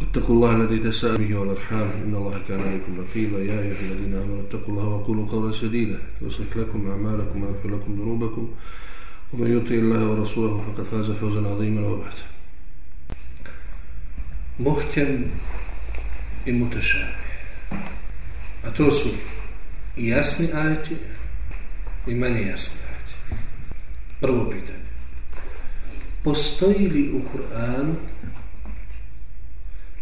واتقوا الله الذي تساءل به والارحام ان الله كان عليكم رقيبا يا ايها الذين امنوا اتقوا الله وقولوا قولا سديدا يصلح لكم اعمالكم ويغفر لكم ذنوبكم ومن يطع الله ورسوله فقد فاز فوزا عظيما وبعد محكم المتشابه a to su i jasni ajeti i manje jasni ajeti. Prvo pitanje. Postoji li u Kur'anu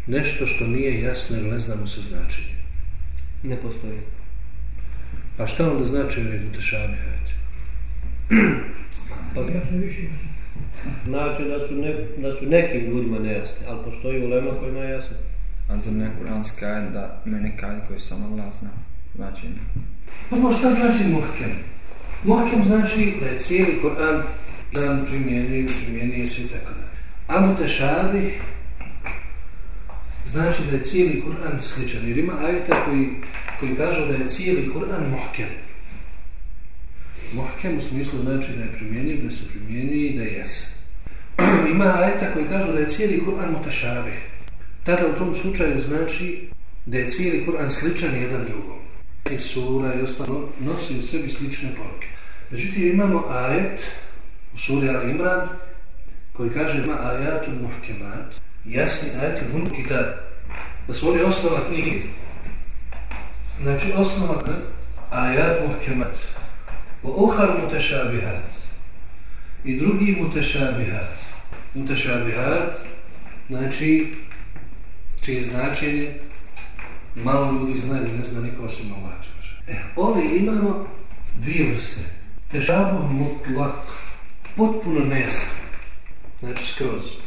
nešto što nije jasno ili ne znamo se značenje. Ne postoji. A šta onda znači ove mutešabi? Pa, znači da su, ne, da su nekim ljudima nejasne, ali postoji ulema kojima je jasno. A za ne kuranska je da mene kaj koji sam Allah zna znači Prvo šta znači muhkem? Muhkem znači da je cijeli Kur'an dan primjenjuje, primjenjuje se i tako da. A mutešabi znači da je cijeli Kur'an sličan. Jer ima ajeta koji, koji kažu da je cijeli Kur'an muhkem. Muhkem u smislu znači da je primjenjiv, da se primjenjuje i da je ima ajeta koji kažu da je cijeli Kur'an mutašavih. Tada u tom slučaju znači da je cijeli Kur'an sličan jedan drugom. I sura i ostalo nosi u sebi slične poruke. Međutim, imamo ajet u suri Al Imran koji kaže ima ajatul muhkemat jasni ajeti hunu kitab. Da su oni osnova knjige. Znači osnova knjige. Ajat muhkemat. O uhar mutešabihat. I drugi mutešabihat. Mutešabihat znači čije značenje malo ljudi znaju, ne zna niko osim Allah. E, eh, ove imamo dvije vrste. Tešabuh mutlak. Potpuno nejasno. Znači skroz.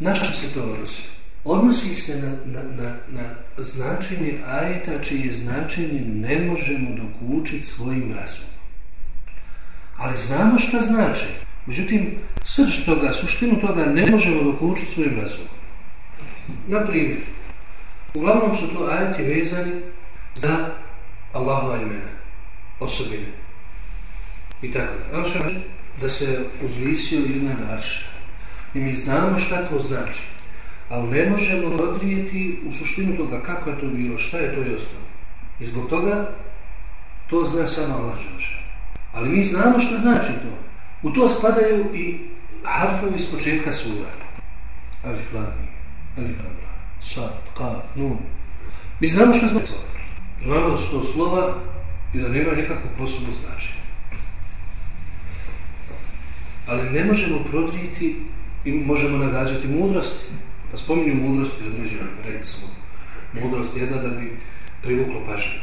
Na što se to odnosi? Odnosi se na, na, na, na značenje ajeta čije značenje ne možemo dokučiti svojim razumom. Ali znamo šta znači. Međutim, srž toga, suštinu toga ne možemo dokučiti svojim razumom. Na primjer, uglavnom su to ajeti vezani za Allahova imena, osobine. I tako da. Da se uzvisio iznad arša. I mi znamo šta to znači. Ali ne možemo odrijeti u suštinu toga kako je to bilo, šta je to i ostalo. I zbog toga to zna samo Allah Ali mi znamo šta znači to. U to spadaju i harfovi iz početka sura. Alif lami, alif lami, sad, kaf, nun. Mi znamo šta znači to. Znamo da su to slova i da nema nikakvog posebnog značenja. Ali ne možemo prodrijeti i možemo nagađati mudrosti. Pa spominju mudrosti određene, rekli smo. Mudrost jedna da bi privuklo pažnje.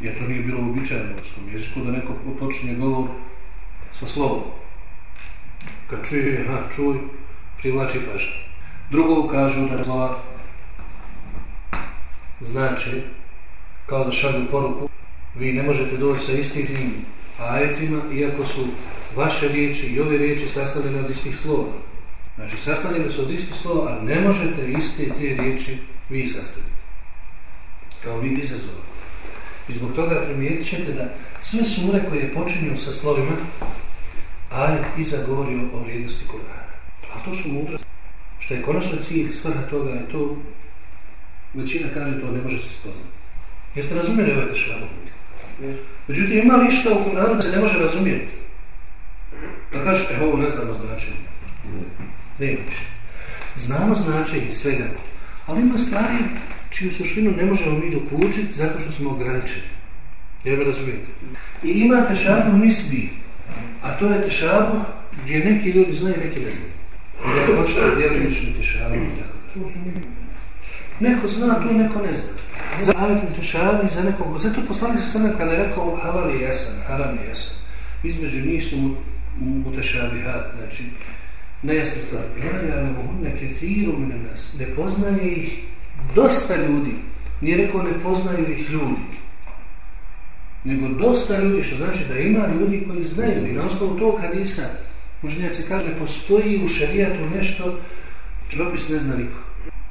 Jer to nije bilo uobičajeno u svom jeziku da neko počinje govor sa slovom. Kad čuje, aha, čuj, privlači pažnje. Drugo kažu da slova znači kao da šalju poruku vi ne možete doći sa istim tim ajetima iako su vaše riječi i ove riječi sastavljene od istih slova. Znači, sastavljene su od istih slova, a ne možete iste te riječi vi sastaviti. Kao vid izazova. I zbog toga primijetit ćete da sve sure koje počinju sa slovima, ajet iza govori o vrijednosti Kur'ana. A to su mudra. Što je konačno cilj svrha toga je to, većina kaže to ne može se spoznati. Jeste razumjeli ove ovaj tešlavu? Međutim, ima li što u Kur'anu da se ne može razumjeti? Da kažeš, evo, ne znamo značenje. Nema. Znamo značenje svega, ali ima stvari čiju suštinu ne možemo mi dokučiti zato što smo ograničeni. Jel me razumijete? I ima tešabu nisbi, a to je tešabu gdje neki ljudi znaju, neki ne znaju. Gdje hoćete djelimični tešabu i tako. Neko zna to, neko ne zna. Za ajetom tešabu i za nekog. Zato poslani se sam kada je rekao halal je jasan, haram je jasan. Između njih su mutešabihat, znači nejasne stvari. La ja ne mohu neke thiru mine nas. Ne poznaje ih dosta ljudi. Nije rekao ne poznaju ih ljudi. Nego dosta ljudi, što znači da ima ljudi koji znaju. I na osnovu tog hadisa, se kaže, postoji u šarijatu nešto, propis ne zna niko.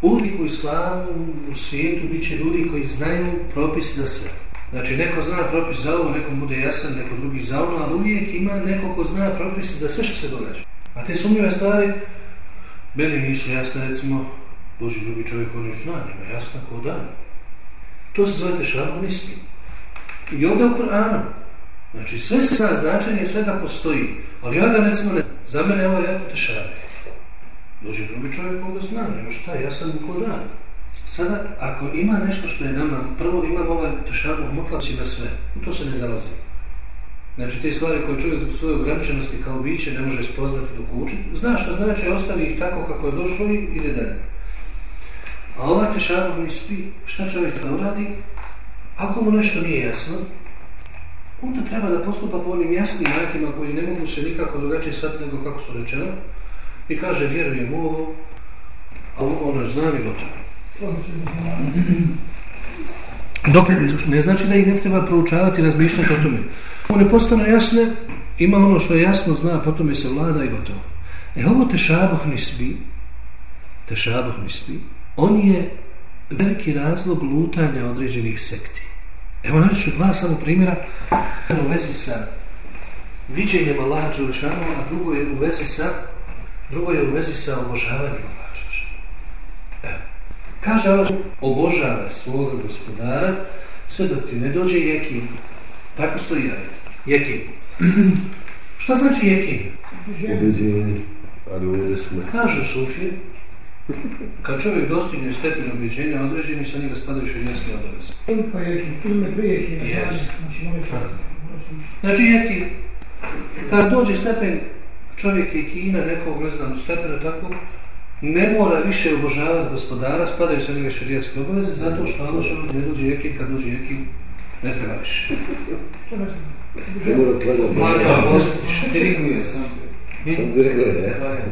Uvijek u islamu, u svijetu, bit će ljudi koji znaju propis za sve. Znači, neko zna propis za ovo, nekom bude jasan, neko drugi za ono, ali uvijek ima neko ko zna propis za sve što se događa. A te sumnjive stvari, meni nisu jasne, recimo, dođe drugi čovjek, on je zna, nema jasna ko dan. To se zove tešava nispi. I ovdje u Koranu. Znači, sve se zna značenje, svega postoji. Ali ja ga recimo ne Za mene je ovo jako tešava. Dođe drugi čovjek koga zna, nema šta, ja sam ko dan. Sada, ako ima nešto što je nama, prvo imam ovaj tešabu, mutlači na sve, u to se ne zalazi. Znači, te stvari koje čovjek zbog svoje ograničenosti kao biće ne može spoznati dok uči, zna što znači, ostavi ih tako kako je došlo i ide dalje. A ova tešava mi spi, šta čovjek da uradi? Ako mu nešto nije jasno, onda treba da postupa po onim jasnim ajetima koji ne mogu se nikako drugačije shvatiti nego kako su rečeno i kaže, vjerujem u ovo, a ono znam i gotovo. Dok ne znači da ih ne treba proučavati i razmišljati o tome. Ako ne postane jasne, ima ono što je jasno, zna, potom je se vlada i gotovo. E ovo tešabuh nisbi, tešabuh nisbi, on je veliki razlog lutanja određenih sekti. Evo navišu dva samo primjera u vezi sa viđenjem Allaha Đelešanu, a drugo je u vezi sa drugo je u vezi sa obožavanjem Allaha Đelešanu. Evo. Kaže Allah, obožava svoga gospodara sve dok ti ne dođe jekin. Tako stoji raditi. Jekin. Šta znači jekin? Ubeđenje, ali ovdje smo. Kažu Sufije, kad čovjek dostigne stepen objeđenja određeni, sa njega spadaju širijanske obaveze. Pa jekin, ime prije jekin. Yes. Znači, moj far. Znači jekin, kada dođe stepen čovjek je kina nekog, ne znam, stepena tako, ne mora više obožavati gospodara, spadaju sa njega širijanske obaveze, zato što Allah što ne dođe jekin, kad dođe jekin, ne treba više. Ne? Ne mora. Mlada, ostiš, tri. Sam direktno je.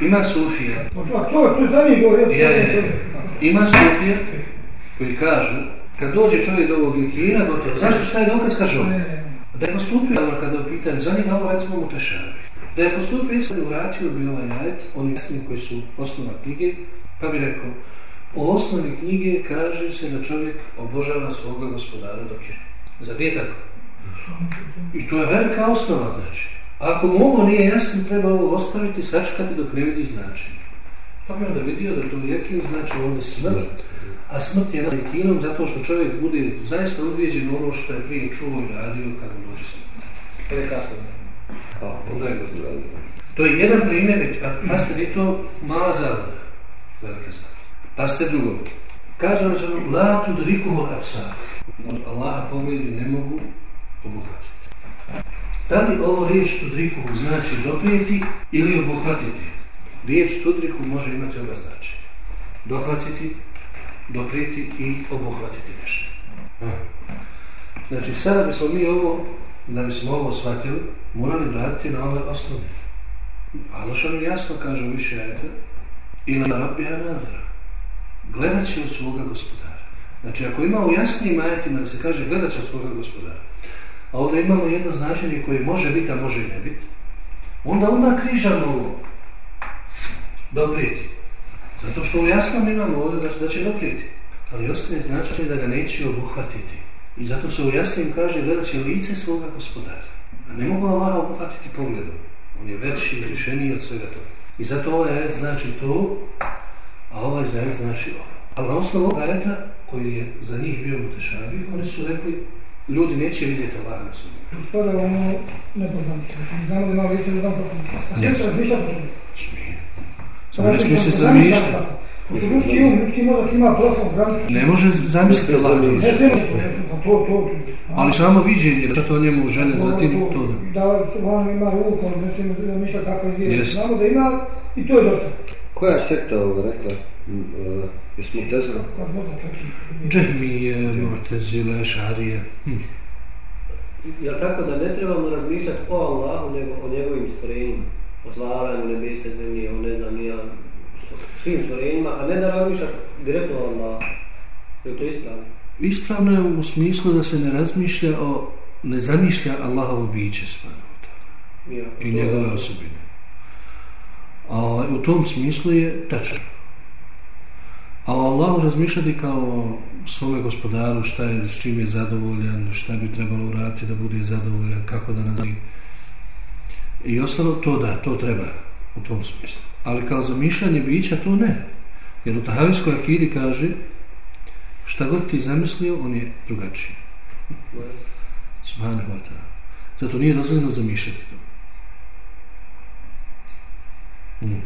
Ima Sufija, Pa to, to, je za njih govorio. Ja, ja. Ima Sufija koji kažu, kad dođe čovjek do ovog likira, gotovo, zašto šta je dokaz, kaže on? Da je postupio, ali kada je u pitanju, za njega ovo recimo mu tešavi. Da je postupio iskreno, vratio bi ovaj jajet, oni jasni koji su osnova knjige, pa bi rekao, u osnovi knjige kaže se da čovjek obožava svoga gospodara dok je. Zar nije tako? I to je velika osnova, znači. Ako mu ovo nije jasno, treba ovo ostaviti, sačekati dok ne vidi značenje. Pa bi onda vidio da to jekin znači ovdje smrt, a smrt je jekinom zato što čovjek bude zaista ubijeđen u ono što je prije čuo i radio kad mu dođe smrt. To je kasno. A, Onda je gotovo. To je jedan primjer, a pastor je to mala zavoda, velika zavoda. Pastor drugo. Kaže vam ženu, la tu drikuhu apsa. Allaha pogledi ne mogu obuhvatiti. Da li ovo riječ tudriku znači doprijeti ili obuhvatiti? Riječ tudriku može imati oba značenja. Dohvatiti, doprijeti i obuhvatiti nešto. Znači, sada bismo mi ovo, da bismo ovo shvatili, morali vratiti na ove osnovne. Ali što jasno kaže u više ajta, ili na rabbiha nadra. Gledat će od svoga gospodara. Znači, ako ima u jasnim ajetima da se kaže gledat će od svoga gospodara, a ovdje imamo jedno značenje koje može biti, a može i ne biti, onda onda križamo ovo doprijeti. Zato što jasno jasnom imamo ovdje da, da će doprijeti. Ali ostaje značenje da ga neće obuhvatiti. I zato se u jasnim kaže gledat će lice svoga gospodara. A ne mogu Allaha obuhvatiti pogledom. On je veći i rješeniji od svega toga. I zato ovaj ajet znači to, a ovaj zajet znači ovo. Ali na osnovu ovog ajeta, koji je za njih bio u oni su rekli, ljudi neće vidjeti Allaha na sudnjem. To spada u ono nepoznanicu. Znamo da ima lice da znam kako. A sve Yes. se razmišlja po tome. Smije. Samo ne smije se zamišljati. Pošto ljudski um, ljudski mozak ima prostor, granicu. Ne može zamisliti Allaha na Ne sve sudnjem. može, pa to, to. Ali samo viđenje, da to njemu žene, zatim to da. Da, on ima ruku, ne smije zamišljati kako izgleda. Jest. Znamo da ima i to je dosta. Koja sekta ovo rekla? M, Uh, jesmo tezra? Kad možda čak i... Džehmije, Mu'tezile, Šarije. Hm. Jel tako da ne trebamo razmišljati o Allahu, nego o njegovim stvorenjima? O stvaranju nebesa, zemlje, o ne znam, nija, svim stvorenjima, a ne da razmišljaš direktno o Allahu. Je to ispravno? Ispravno je u smislu da se ne razmišlja o, ne zamišlja Allahovo biće ta'ala Ja, i njegove osobine. A u tom smislu je tačno. A o Allahu razmišljati kao o svome gospodaru, šta je, s čim je zadovoljan, šta bi trebalo uraditi da bude zadovoljan, kako da nazvi. I ostalo, to da, to treba u tom smislu. Ali kao zamišljanje bića, to ne. Jer u Tahavijskoj akidi kaže šta god ti zamislio, on je drugačiji. Subhanahu wa ta'ala. Zato nije dozvoljeno zamišljati to. Hmm.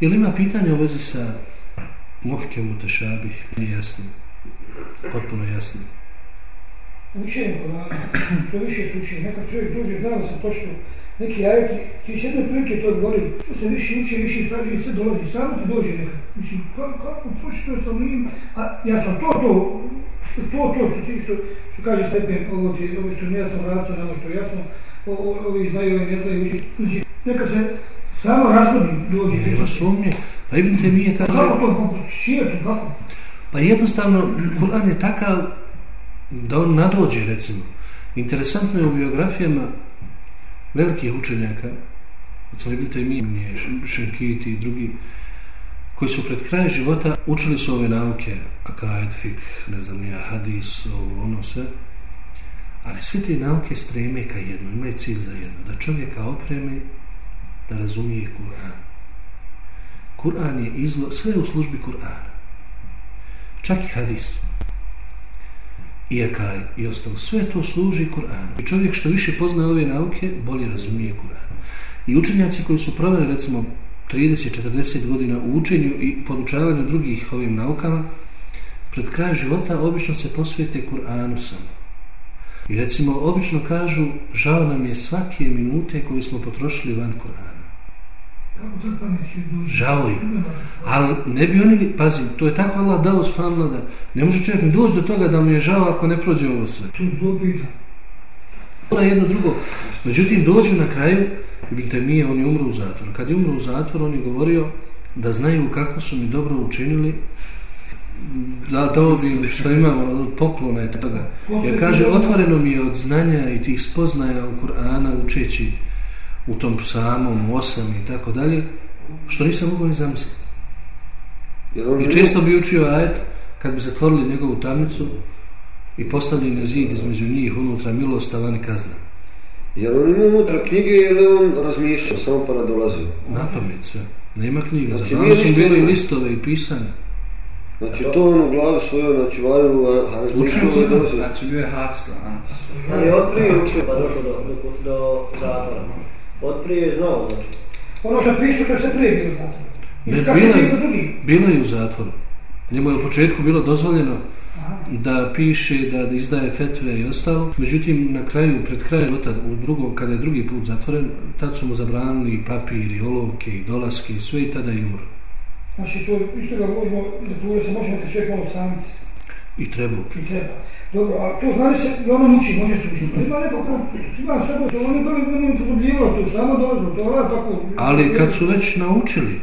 Jel ima pitanje u vezi sa muhkem mutešabih? Nije jasno. Potpuno jasno. Učenje Korana, što više se uči, nekad čovjek dođe, zna da se točno neki ajeti, ti s jedne prilike to govori, što se više uči, više istraži i sve dolazi, samo ti dođe nekad. Mislim, kako, kako, počito sam njim, a ja sam to, to, to, to što ti, što, što kaže stepen, ovo ti, ovo što je nejasno vraca na ono što je jasno, o, ovi znaju, ovi ne znaju, uči, uči, neka se samo razvodi dođe. Nema sumnje. Pa Ibn Temije kaže, Kako to, kako? pa jednostavno, Kur'an je takav da on nadođe, recimo. Interesantno je u biografijama velikih učenjaka, recimo Ibn Temije, Šenkiti i drugi, koji su pred kraj života učili su ove nauke, akajd, fik, ne znam ja, hadis, ovo, ono sve, ali sve te nauke streme ka jedno, imaju cilj za jedno, da čovjeka opreme da razumije Kur'an. Kur'an je izlo, sve je u službi Kur'ana. Čak i hadis. I akaj i ostalo. Sve to služi Kur'anu. I čovjek što više poznaje ove nauke, bolje razumije Kur'an. I učenjaci koji su proveli recimo 30-40 godina u učenju i podučavanju drugih ovim naukama, pred kraj života obično se posvijete Kur'anu samo. I recimo, obično kažu, žao nam je svake minute koje smo potrošili van Kur'ana. Kako to pamet će dođe? Žao im. Ali ne bi oni, pazi, to je tako Allah dao subhanallah da ne može čovjek ni doći do toga da mu je žao ako ne prođe ovo sve. Tu zlopita. Ona jedno drugo. Međutim, dođu na kraju, Ibn Taymije, on je umro u zatvoru. Kad je umro u zatvoru, on je govorio da znaju kako su mi dobro učinili, da dao bi što imamo od poklona i toga. Jer kaže, otvoreno mi je od znanja i tih spoznaja u Kur'ana učeći u tom samom, osam i tako dalje, što nisam mogao ni zamisliti. Jer on I često bi učio ajet kad bi zatvorili njegovu tamnicu i postavili na zid između njih unutra milostavan i kazna. Jer on ima unutra knjige ili on razmišljao, samo pa nadolazio. Na pamet sve. Nema knjiga. Znači, nije su bili listove i pisanje. Znači to on u glavi svojoj, znači vario, a razmišljao je. Znači bio je hapsla, a? Ali otprije je učio pa došao do, do, do zatvora. Otprije je znao, znači. Ono što pišu, to je sve prije bilo zatvor. Ne, I kad se bilo je- u zatvoru. Njemu je u početku bilo dozvoljeno Aha. da piše, da izdaje fetve i ostalo. Međutim, na kraju, pred krajem života, u drugom, kada je drugi put zatvoren, tad su mu zabranili i papir, i olovke, i dolaske, i sve i tada je umro. Znači, to isto ga možemo, zatvore se može neki čovjek malo samiti. I trebao. I treba. Dobro, a to znali se, i ono uči, može se učiti. Ima neko ko, ima sve, to oni bili, ne to samo dolazilo, to rad tako. Ali kad su već naučili.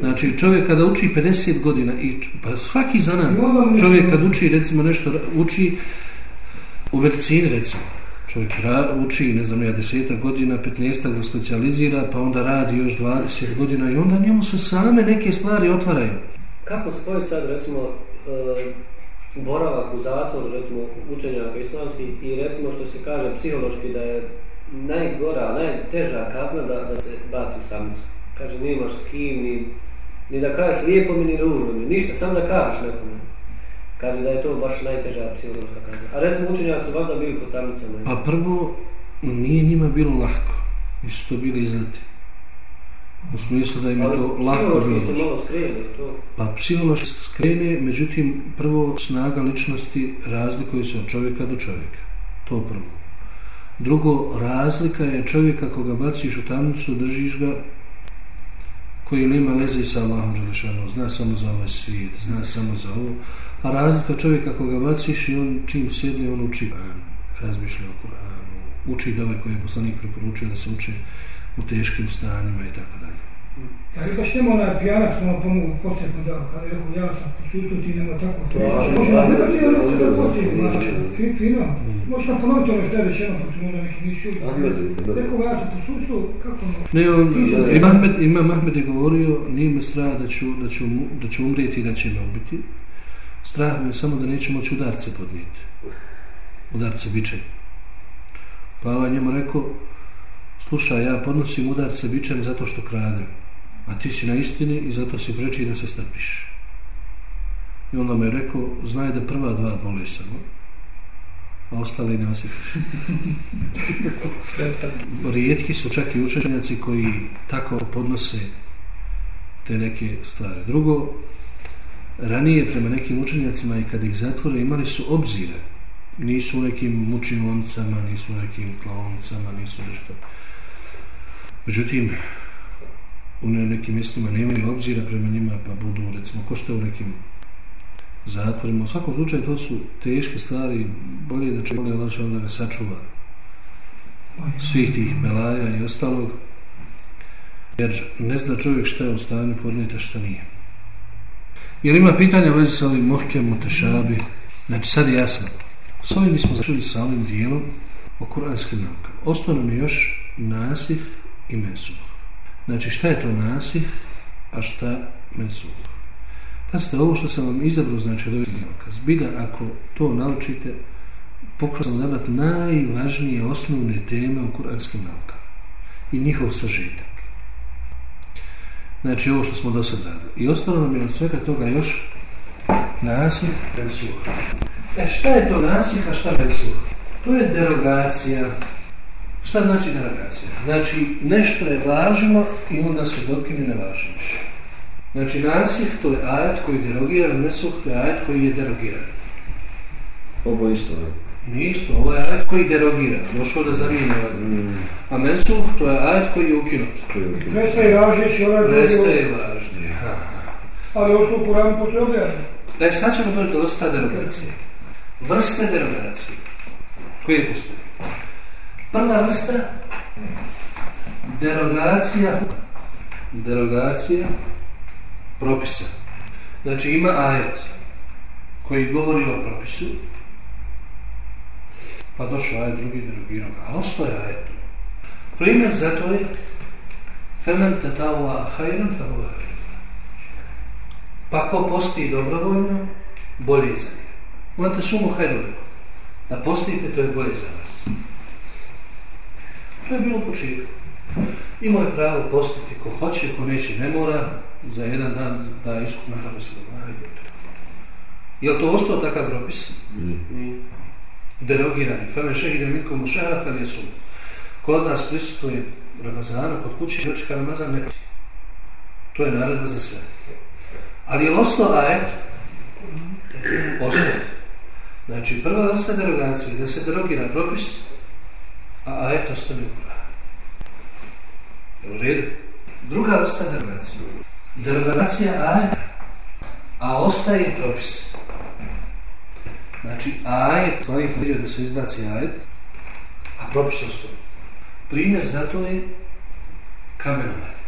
Znači čovjek kada uči 50 godina i pa svaki zanat, čovjek kad uči recimo nešto, uči u medicini recimo, čovjek ra, uči ne znam ja deseta godina, 15 ga specijalizira, pa onda radi još 20 godina i onda njemu se same neke stvari otvaraju. Kako spojiti sad, recimo, e, boravak u zatvoru, recimo, učenjaka islamskih i recimo što se kaže psihološki da je najgora, najteža kazna da, da se baci u samnicu. Kaže, nemaš s kim, ni, ni da kažeš lijepo mi, ni ružno mi, ništa, samo da kažeš nekome. Kaže da je to baš najteža psihološka kazna. A recimo učenjaci su baš da bili po tamnicama. Pa prvo, nije njima bilo lahko, nisu to bili izleti. U smislu da im je Ali to bilo. psihološki se došlo. malo skrene, to... Pa psihološki skrene, međutim, prvo snaga ličnosti razlikuje se od čovjeka do čovjeka. To prvo. Drugo, razlika je čovjeka koga baciš u tamnicu, držiš ga, koji nema veze sa Allahom Đelešanom, zna samo za ovaj svijet, zna samo za ovo, a razlika čovjeka koga baciš i on čim sjedne, on uči Kur'an, razmišlja o Kur'anu, uči dove koje je poslanik preporučio da se uče u teškim stanjima i tako Ja je baš nema onaj pijanac nama pomogu postepno dao, kada je rekao ja sam posustio, ti nema tako. To Važno, može važno. da ti je ono da postepno, Važno. fin, fino. Možeš nam ponoviti ono što je rečeno, pošto možda neki nisu čuli. Rekao ga, ja sam posustio, kako ono? Ne, on, Imam Ahmed, Imam Ahmed je govorio, nije me strah da ću, da ću, da ću umrijeti i da će me ubiti. Strah me je samo da neću moći udarce podnijeti. Udarce bičem. Pa ovaj njemu rekao, slušaj, ja podnosim udarce bičem zato što kradem. A ti si na istini i zato si preči da se strpiš. I onda mu je rekao, znaj da prva dva bole samo, a ostali ne osjetiš. rijetki su čak i učenjaci koji tako podnose te neke stvari. Drugo, ranije prema nekim učenjacima i kad ih zatvore imali su obzire. Nisu u nekim mučioncama, nisu u nekim klaonicama, nisu nešto. Međutim, u nekim mjestima nemaju obzira prema njima, pa budu, recimo, ko što u nekim zatvorima. U svakom slučaju to su teške stvari, bolje je da će bolje Allah da ga sačuva svih tih belaja i ostalog, jer ne zna čovjek šta je u stanju podnijeti, šta nije. Jer ima pitanja u vezi sa ovim mohkem, mutešabi. Znači, sad je jasno. S ovim smo začeli sa ovim dijelom o kuranskim naukama. Ostao nam je još nasih i mesuh. Znači, šta je to nasih, a šta mensuh? Pazite, ovo što sam vam izabrao, znači, od ovih nauka. Zbilja, ako to naučite, pokušao sam odabrati najvažnije osnovne teme u kuranskim naukama i njihov sažetak. Znači ovo što smo do sad radili. I ostalo nam je od svega toga još nasih mensuh. E šta je to nasih, a šta mensuh? To je derogacija. Šta znači derogacija? Znači nešto je važilo i onda se dokine ne važi više. Znači nasih to je ajet koji je derogiran, mensuh to je ajet koji je derogiran. Obo isto, je. Nije isto, ovo je ajet koji derogira, došao da zamijeni ovaj. Mm, A mensuh, to je ajet koji je ukinut. Prestaje važeći onaj drugi, Prestaje važnije. Ha. ali ostao u Kuranu pošto je objavljeno. E, sad ćemo doći do vrsta derogacije. Vrste derogacije. Koje postoje? Prva vrsta, derogacija, derogacija propisa. Znači ima ajet koji govori o propisu, pa došao ajet drugi derogirao ga, a ostao je ajet tu. Primjer za to je Femen tetavua hajran fa huwa. Pa ko posti dobrovoljno, bolje je za njega. Mojte sumu hajru Da postite, to je bolje za vas. To je bilo u početku. Imao je pravo postiti ko hoće, ko neće, ne mora, za jedan dan da iskup na hrame se gotovo. Je li to ostao takav propis? Nije. Derogirani. Feme šehide minkom u šehra, fel jesu. Kod nas prisutuje Ramazana, kod kuće i očeka Ramazan neka. To je naredba za sve. Ali je li ostao ajet? Ostao. Znači, prva vrsta derogacije je da se derogira propis, a ajet ostane u Kur'anu. Je u redu? Druga vrsta derogacije. Derogacija ajeta, a ostaje propis. Znači, ajet, stvari vidio da se izbaci ajet, a propis ostaje. Primjer za to je kamenovanje.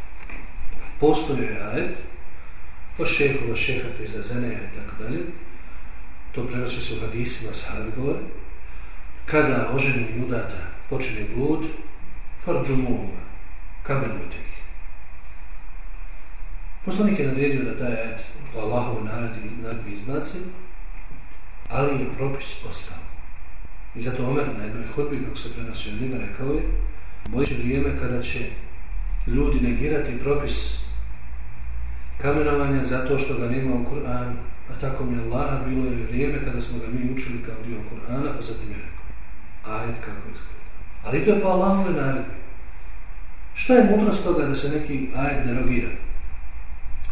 Postoje je ajet, po šehu, šeha to iza zeneja i tako dalje. To prenosi se u hadisima, sahabi govore. Kada oženjeni udata počine blud, farđumuhuma, kamenujte ih. Poslanik je nadredio da taj ajet po Allahovu naredi, naredbi izbaci, ali je propis ostao. I zato Omer na jednoj hodbi, kako se prenosio od njega, rekao je, bojiće vrijeme kada će ljudi negirati propis kamenovanja zato što ga nema u Kur'anu. A tako mi je Allaha bilo je vrijeme kada smo ga mi učili kao dio Kur'ana, pa zatim je rekao, ajet kako izgleda. Ali to je po Allahove naredbi. Šta je mudrost toga da se neki ajet derogira,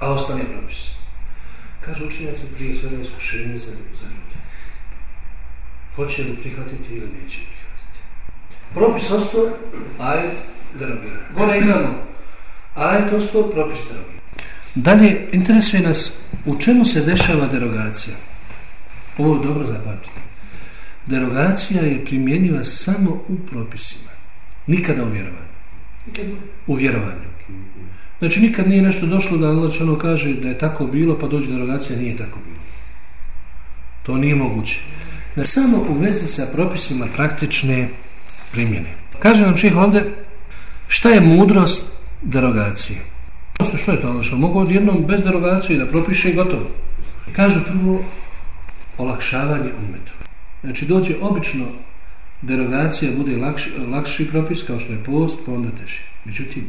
a ostane propis? Kažu učenjaci prije svega iskušenje za, za ljude. Hoće li prihvatiti ili neće prihvatiti. Propis ostao, ajet derogira. Gore imamo ajet ostao, propis derogira. Dalje, interesuje nas u čemu se dešava derogacija. Ovo dobro zapamtite. Derogacija je primjenjiva samo u propisima. Nikada u vjerovanju. U vjerovanju. Znači nikad nije nešto došlo da Allah ono kaže da je tako bilo, pa dođe derogacija, nije tako bilo. To nije moguće. Ne samo u vezi sa propisima praktične primjene. Kaže nam ših ovdje, šta je mudrost derogacije? Odnosno, što je to Allah? Mogu odjednom bez derogacije da propiše i gotovo. Kažu prvo, olakšavanje umetu. Znači dođe obično derogacija bude lakši, lakši propis kao što je post, pa onda teži. Međutim,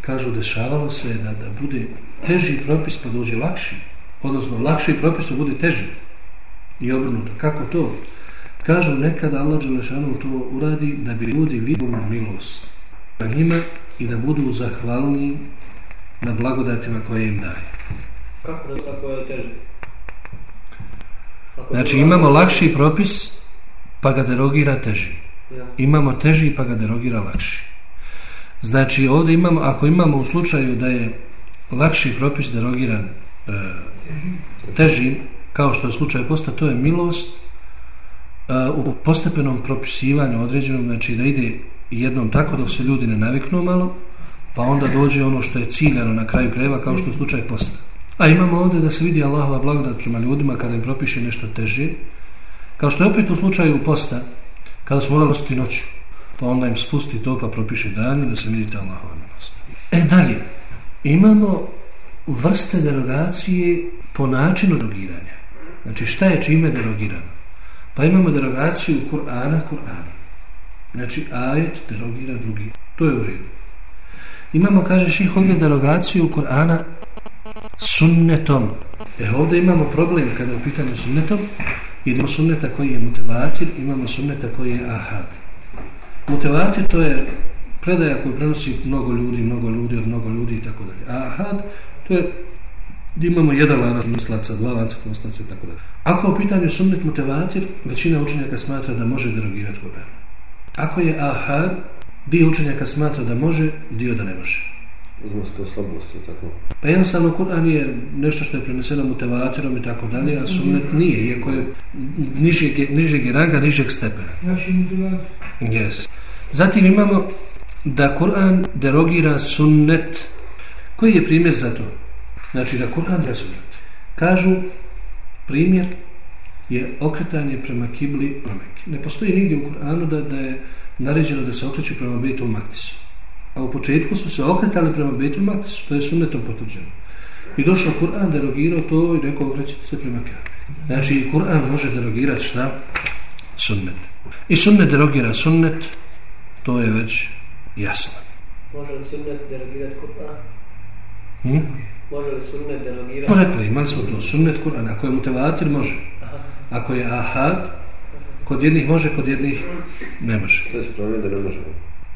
kažu dešavalo se da, da bude teži propis pa dođe lakši. Odnosno, lakši propis pa bude teži. I obrnuto. Kako to? Kažu nekada Allah Đelešanu to uradi da bi ljudi vidjeli milost na njima i da budu zahvalni na blagodatima koje im daje. Kako da tako je teže? Znači imamo lakši propis pa ga derogira teži. Imamo teži pa ga derogira lakši. Znači ovdje imamo, ako imamo u slučaju da je lakši propis derogiran e, teži, kao što je slučaj posta, to je milost e, u postepenom propisivanju određenom, znači da ide jednom tako dok se ljudi ne naviknu malo, pa onda dođe ono što je ciljano na kraju krajeva kao što je slučaj posta. A imamo ovdje da se vidi Allahova blagodat prema ljudima kada im propiše nešto teže, kao što je opet u slučaju posta, kada su morali ostati noću, pa onda im spusti to pa propiše danju da se vidite Allahova milost. E dalje, imamo vrste derogacije po načinu derogiranja. Znači šta je čime derogirano? Pa imamo derogaciju Kur'ana Kur'ana. Znači ajet derogira drugi. To je u redu. Imamo, kaže ših, ovdje derogaciju Kur'ana sunnetom. E ovdje imamo problem kada je u pitanju sunnetom, jer imamo sunneta koji je mutevatir, imamo sunneta koji je ahad. Mutevatir to je predaja koju prenosi mnogo ljudi, mnogo ljudi od mnogo ljudi i tako dalje. A ahad to je gdje imamo jedan lanac noslaca, dva lanca noslaca i tako dalje. Ako je u pitanju sunnet mutevatir, većina učenjaka smatra da može derogirati Kur'an. Ako je ahad, dio učenjaka smatra da može, dio da ne može. Slabost, je tako? Pa jednostavno Kur'an je nešto što je preneseno mutevatirom i tako dalje, a sunnet nije, iako je nižeg, nižeg je ranga, nižeg stepena. Znači. Yes. Zatim imamo da Kur'an derogira sunnet. Koji je primjer za to? Znači da Kur'an derogira sunnet. Kažu, primjer je okretanje prema kibli prema Mekke. Ne postoji nigdje u Kur'anu da, da je naređeno da se okreću prema Bejtul Maktisu. A u početku su se okretali prema Bejtul Maktisu, to je sunnetom potvrđeno. I došao Kur'an, derogirao to i rekao okrećite se prema Kabe. Znači Kur'an može derogirati šta? Sunnet. I sunnet derogira sunnet, to je već jasno. Može li sunnet derogirati Kur'an? Hm? Može li sunnet derogirati? Smo rekli, imali smo to, sunnet Kur'an, ako je mutevatir može. Aha. Ako je ahad, kod jednih može, kod jednih ne može. Šta je spravljeno da ne može?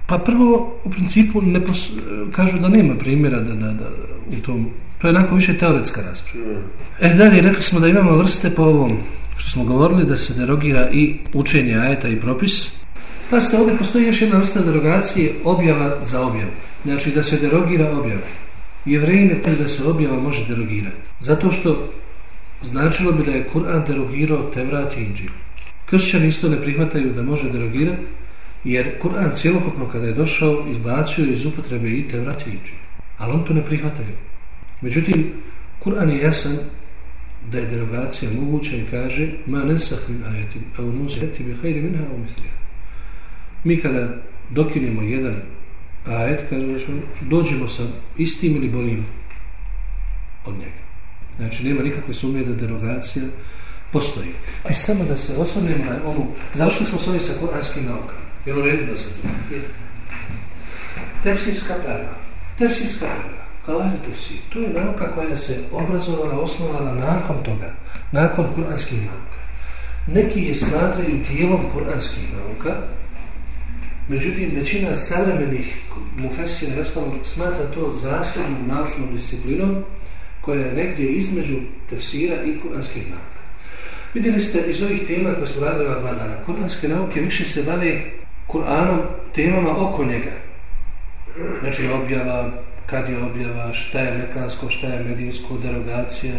Pa prvo, u principu, ne pos, kažu da nema primjera da, da, da, u tom, to je onako više teoretska rasprava. Ne. E dalje, rekli smo da imamo vrste po ovom, što smo govorili, da se derogira i učenje ajeta i propis. Pa ste ovdje postoji još jedna vrsta derogacije, objava za objavu. Znači da se derogira objava. Jevreji ne da se objava može derogirati. Zato što značilo bi da je Kur'an derogirao Tevrat i Inđil. Kršćani isto ne prihvataju da može derogirati, jer Kur'an cijelokopno kada je došao izbacio iz upotrebe i te vratio Inđil. Ali on to ne prihvataju. Međutim, Kur'an je jasan da je derogacija moguća i kaže ma nesah min ajetim, a on nusi ajeti bi hajri minha u mislija. Mi kada dokinemo jedan ajet, da dođemo sa istim ili boljim od njega. Znači, nema nikakve sumnje da derogacija postoji. I samo da se osvrnemo na onu, završili smo s ovim sa kuranskim naukama. Jel u redu da se to? Jeste. Tefsirska pravila. Tefsirska pravila. Kao tefsir. To je nauka koja se obrazovala, osnovala nakon toga. Nakon kuranskih nauka. Neki je smatraju tijelom kuranskih nauka, međutim većina savremenih mufesira i ostalog smatra to zasebnom naučnom disciplinom koja je negdje između tefsira i kuranskih nauka. Vidjeli ste iz ovih tema koje smo radili ova dva dana, kuranske nauke više se bave Kur'anom, temama oko njega. Znači objava, kad je objava, šta je mekansko, šta je medijinsko, derogacija,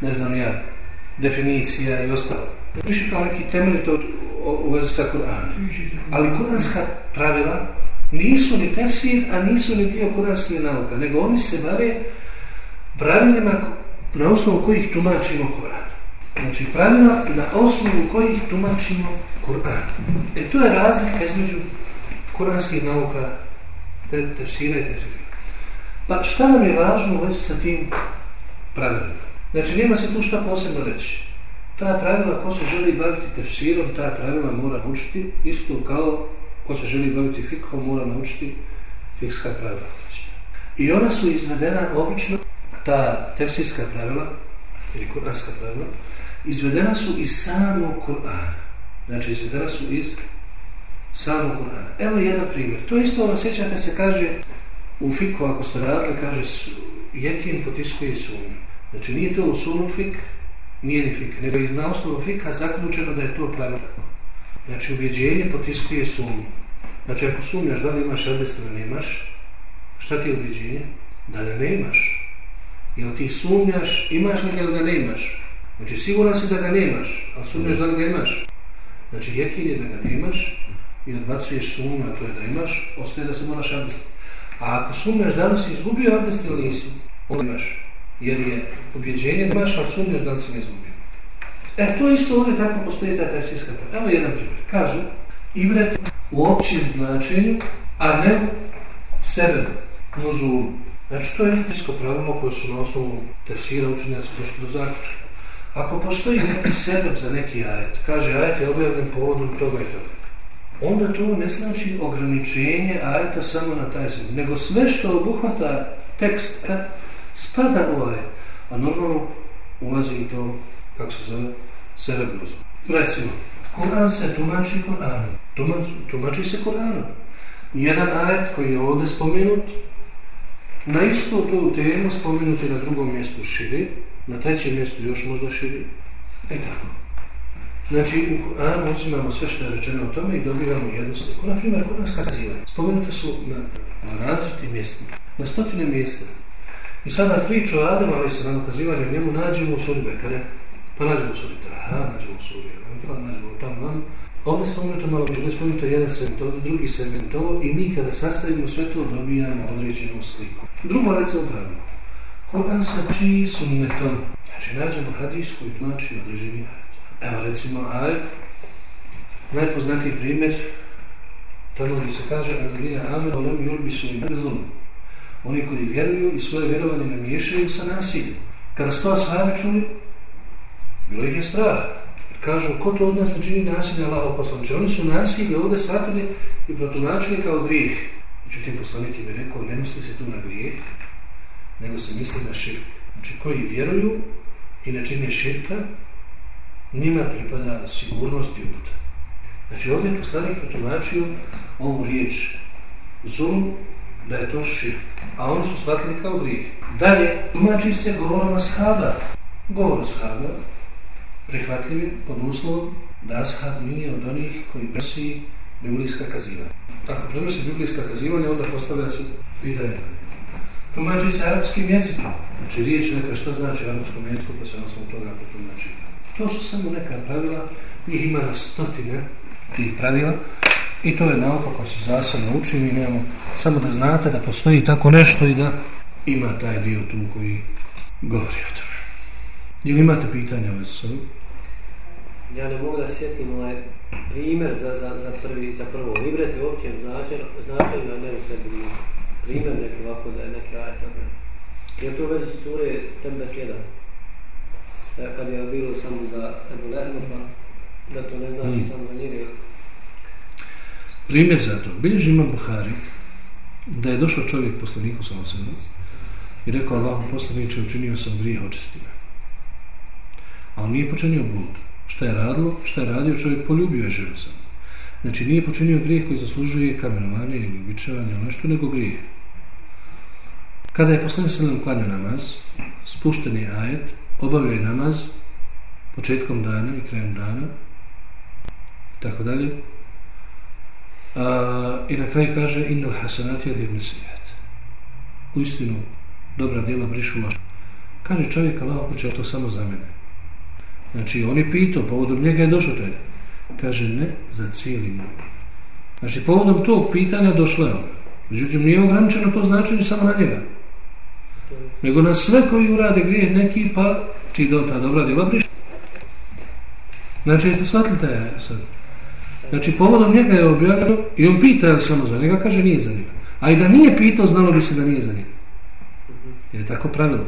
ne znam ja, definicija i ostalo. Više kao neki temelj to u vezi sa Kur'anom. Ali kuranska pravila nisu ni tefsir, a nisu ni dio kuranskih nauka, nego oni se bave pravilima na osnovu kojih tumačimo Kur'an. Znači, pravila na osnovu kojih tumačimo Kur'an. E to je razlika između kuranskih nauka, te, tefsira i tefsira. Pa šta nam je važno u vezi sa tim pravilima? Znači, nema se tu šta posebno reći. Ta pravila, ko se želi baviti tefsirom, ta pravila mora učiti, isto kao ko se želi baviti fikhom, mora naučiti fikska pravila. I ona su izvedena obično, ta tefsirska pravila, ili kuranska pravila, izvedena su iz samog Kur'ana. Znači, izvedena su iz samog Kur'ana. Evo jedan primjer. To isto, ono, sjećate se, kaže, u fiku, ako ste radili, kaže, jekin potiskuje sumnju. Znači, nije to u sunu fik, nije ni fik, nego je na osnovu fika zaključeno da je to pravilo tako. Znači, ubjeđenje potiskuje sumnju. Znači, ako sumnjaš da li imaš abdest ili nemaš, šta ti je ubjeđenje? Da ne nemaš. Jel ti sumnjaš, imaš li ga ili ga nemaš? Znači, siguran si da ga nemaš, ali sumnjaš da li ga imaš. Znači, jekin je da ga nemaš i odbacuješ sumnju, a to je da imaš, ostaje da se moraš abdestiti. A ako sumnjaš da li si izgubio abdest ili nisi, onda imaš. Jer je objeđenje da imaš, ali sumnjaš da li si ne izgubio. E, to isto ovdje tako postoji ta tefsijska pravda. Evo jedan primjer. Kažu, ibret u općem značenju, a ne u sebe, nuzulu. Znači, to je tefsijsko pravilo koje su na osnovu tefsira učenjaca došli do zaključka. Ako postoji neki sebeb za neki ajet, kaže ajet je objavljen povodom toga i toga, onda to ne znači ograničenje ajeta samo na taj sebeb, nego sve što obuhvata tekst spada u ajet, a normalno ulazi i to, kako se zove, sebebnost. Recimo, Kur'an se tumači Kur'anom, tumači, tumači se Kur'anom. Jedan ajet koji je ovdje spomenut, na istu tu temu spomenuti na drugom mjestu širi, na trećem mjestu još možda širi. E tako. Znači, u Kur'anu uzimamo sve što je rečeno o tome i dobivamo jednu sliku. Naprimjer, Kur'anska kazivanja. Spomenute su na, na različitim mjestima. Na stotine mjesta. I sada priču o Adamu, ali se nam ukazivanje o njemu, nađemo u sudbe, kada Pa nađemo u suri Taha, nađemo u suri Anfa, nađemo u tamo, vam. Ovdje spomenuto malo više, ne spomenuto jedan segment, ovdje drugi segment ovo i mi kada sastavimo sve to dobijamo određenu sliku. Drugo recimo pravimo. Kur'an se čini sunnetom. Znači, nađemo hadis koji tlači određeni ajet. Evo, recimo, ajet, najpoznatiji primjer, tamo gdje se kaže, Adelina Amen, onem julbi su im. Oni koji vjeruju i svoje vjerovanje ne miješaju sa nasiljem. Kada sto ashabi čuli, bilo ih je strah. Kažu, ko to od nas ne čini nasilje Allah poslanče? Znači, oni su nasilje ovdje shvatili i protunačili kao grijeh. Međutim, poslanik im je rekao, ne misli se tu na grijeh, nego se misli na širk. Znači, koji vjeruju i ne čine širka, njima pripada sigurnost i uputa. Znači, ovdje je poslanik protumačio ovu riječ zulm, da je to širk. A oni su shvatili kao grijeh. Dalje, tumači se govorom ashaba. Govor ashaba prihvatljivi pod uslovom da ashab nije od onih koji prenosi biblijska kazivanja. Ako prenosi biblijska kazivanja, onda postavlja se pitanje tumači se arapskim jezikom. Znači riječ neka što znači arapskom jeziku, pa se na osnovu toga potumači. To su samo neka pravila, njih ima na stotine tih pravila i to je nauka koja se zasebno uči i nemamo samo da znate da postoji tako nešto i da ima taj dio tu koji govori o tome. Ili imate pitanja o su? Ja ne mogu da sjetim ovaj primjer za, za, za, prvi, za prvo. Ibrete uopće značaj, značaj na nevi sebi primjer neki ovako da je neki ajet tako. Je to vezi sure Tembet 1? Da kad je bilo samo za Ebu pa da to ne znači hmm. samo za njega. Primjer za to. Bilježi imam Buhari da je došao čovjek poslaniku sa osam i rekao Allah poslaniče učinio sam grijeh očistime. A on nije počinio blud. Šta je radilo? Šta je radio? Čovjek poljubio je ženu sam. Znači nije počinio grijeh koji zaslužuje kamenovanje ili ubičavanje ili nešto, nego grijeh. Kada je poslanik sallam klanio namaz, spušten je ajet, obavljao je namaz početkom dana i krajem dana, tako dalje. A, I na kraju kaže innal hasanati od ibn sijat. U istinu, dobra djela brišu loša. Kaže čovjek, Allah hoće to samo za mene. Znači, on je pitao, povodom njega je došao je. Kaže, ne za cijeli moj. Znači, povodom tog pitanja došlo je ono. Međutim, nije ograničeno to značenje samo na njega. Nego na sve koji urade grijeh neki, pa ti do ta dobra djela briš. Znači, jeste shvatili taj sad? Znači, povodom njega je objavljeno i on pita je samo za njega, kaže nije za njega. A i da nije pitao, znalo bi se da nije za njega. Je tako pravilo.